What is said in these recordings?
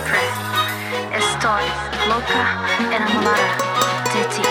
siempre. Estoy loca, enamorada de ti.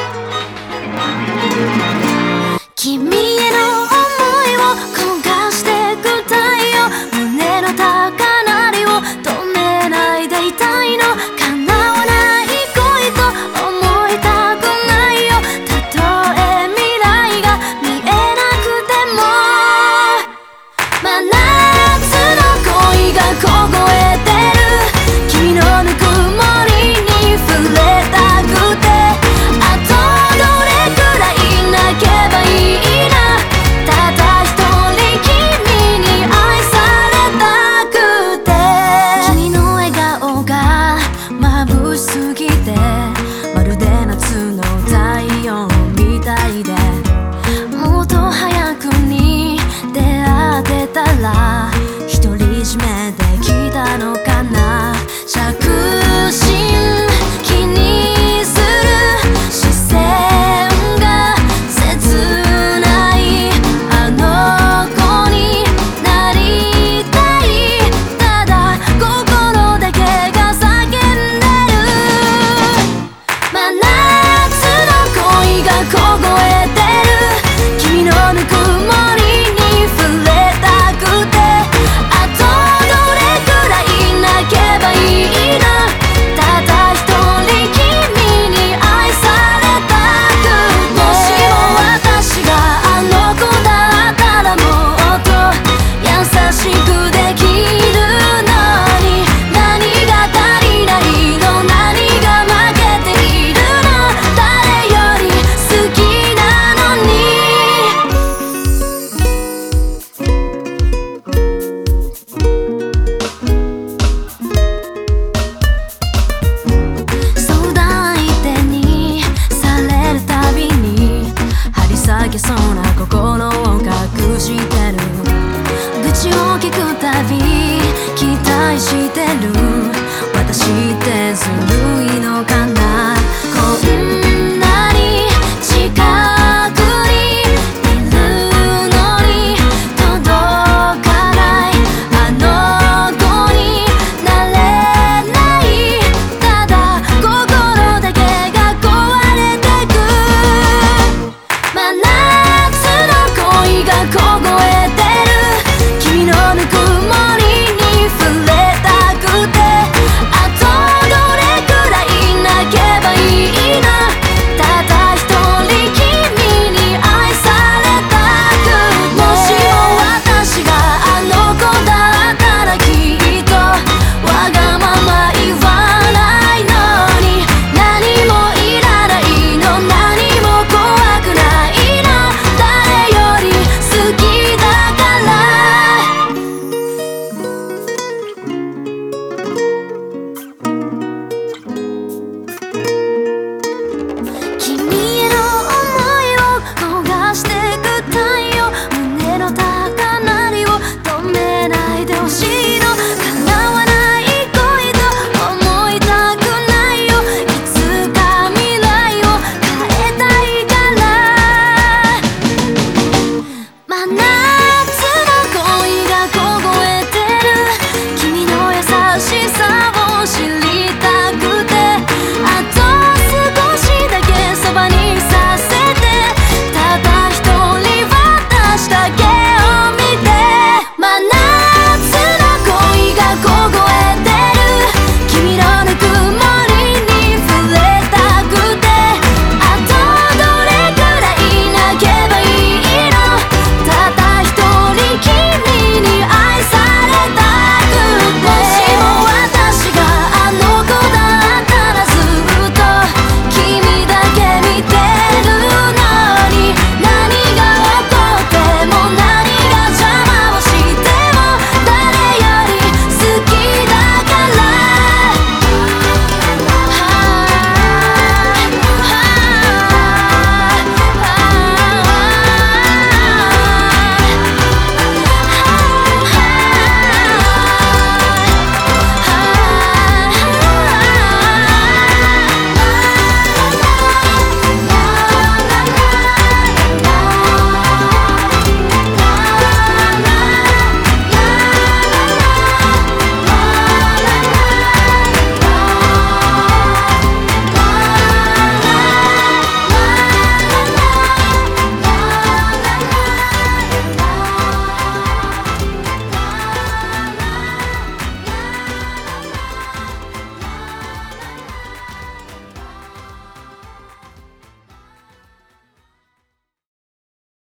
しくできしてる